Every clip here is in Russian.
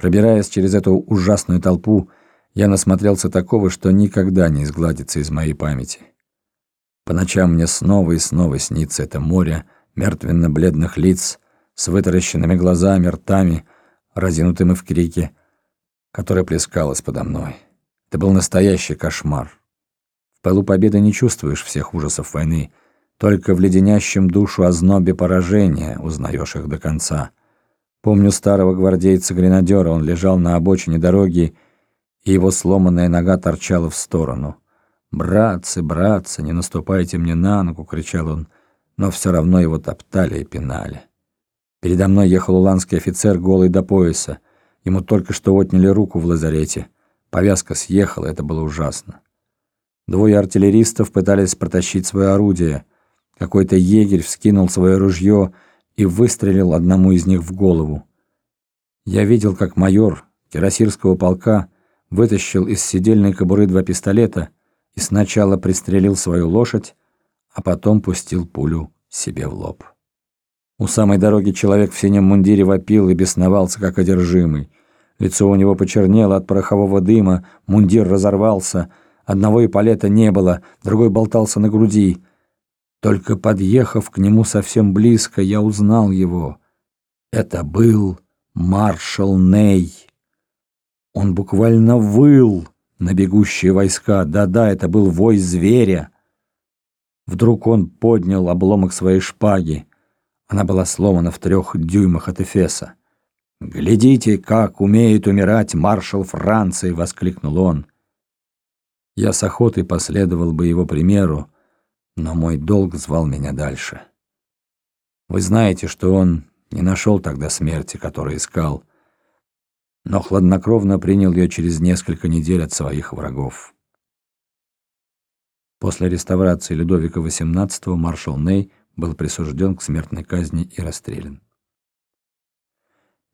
Пробираясь через эту ужасную толпу, я насмотрелся такого, что никогда не изгладится из моей памяти. По ночам мне снова и снова снится это море мертвенно-бледных лиц с вытаращенными глазами, ртами, разинутыми в крике, которое плескалось подо мной. Это был настоящий кошмар. В пылу победы не чувствуешь всех ужасов войны, только в леденящем душу ознобе поражения узнаешь их до конца. Помню старого гвардейца-гренадера, он лежал на обочине дороги, и его сломанная нога торчала в сторону. «Братцы, братцы, не наступайте мне на ногу!» — кричал он, но все равно его топтали и пинали. Передо мной ехал уланский офицер, голый до пояса. Ему только что отняли руку в лазарете. Повязка съехала, это было ужасно. Двое артиллеристов пытались протащить свое орудие. Какой-то егерь вскинул свое ружье и выстрелил одному из них в голову. Я видел, как майор кирасирского полка вытащил из седельной кобуры два пистолета и сначала пристрелил свою лошадь, а потом пустил пулю себе в лоб. У самой дороги человек в синем мундире вопил и бесновался, как одержимый. Лицо у него почернело от порохового дыма, мундир разорвался, одного эполета не было, другой болтался на груди. Только подъехав к нему совсем близко, я узнал его. Это был маршал Ней. Он буквально выл на бегущие войска. Да-да, это был вой зверя. Вдруг он поднял обломок своей шпаги. Она была сломана в трех дюймах от Эфеса. «Глядите, как умеет умирать маршал Франции!» — воскликнул он. Я с охотой последовал бы его примеру, но мой долг звал меня дальше. Вы знаете, что он не нашел тогда смерти, которую искал, но хладнокровно принял ее через несколько недель от своих врагов. После реставрации Людовика XVIII маршал Ней был присужден к смертной казни и расстрелян.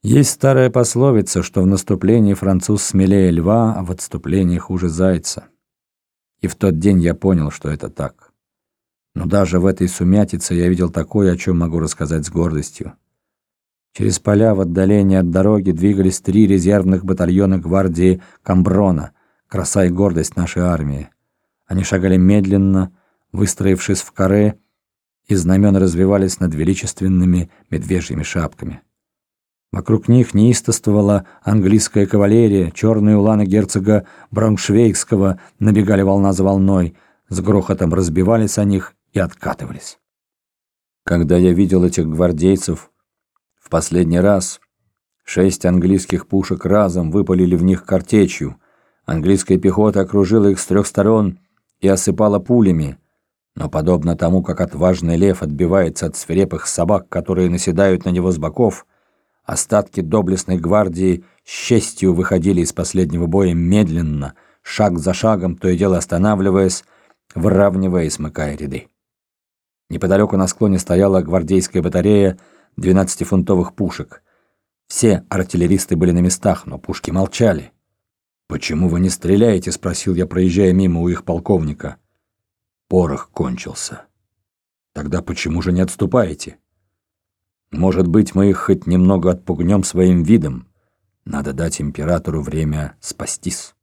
Есть старая пословица, что в наступлении француз смелее льва, а в отступлении хуже зайца. И в тот день я понял, что это так. Даже в этой сумятице я видел такое, о чем могу рассказать с гордостью. Через поля в отдалении от дороги двигались три резервных батальона гвардии Камброна, краса и гордость нашей армии. Они шагали медленно, выстроившись в каре, и знамена развивались над величественными медвежьими шапками. Вокруг них неистовствовала английская кавалерия, черные уланы герцога Брауншвейгского набегали волна за волной, с грохотом разбивались о них и откатывались. Когда я видел этих гвардейцев в последний раз, шесть английских пушек разом выпалили в них картечью. Английская пехота окружила их с трех сторон и осыпала пулями. Но подобно тому, как отважный лев отбивается от свирепых собак, которые наседают на него с боков, остатки доблестной гвардии с честью выходили из последнего боя медленно, шаг за шагом, то и дело останавливаясь, выравнивая и смыкая ряды. Неподалеку на склоне стояла гвардейская батарея 12-фунтовых пушек. Все артиллеристы были на местах, но пушки молчали. «Почему вы не стреляете?» — спросил я, проезжая мимо у их полковника. «Порох кончился». «Тогда почему же не отступаете?» «Может быть, мы их хоть немного отпугнем своим видом. Надо дать императору время спастись».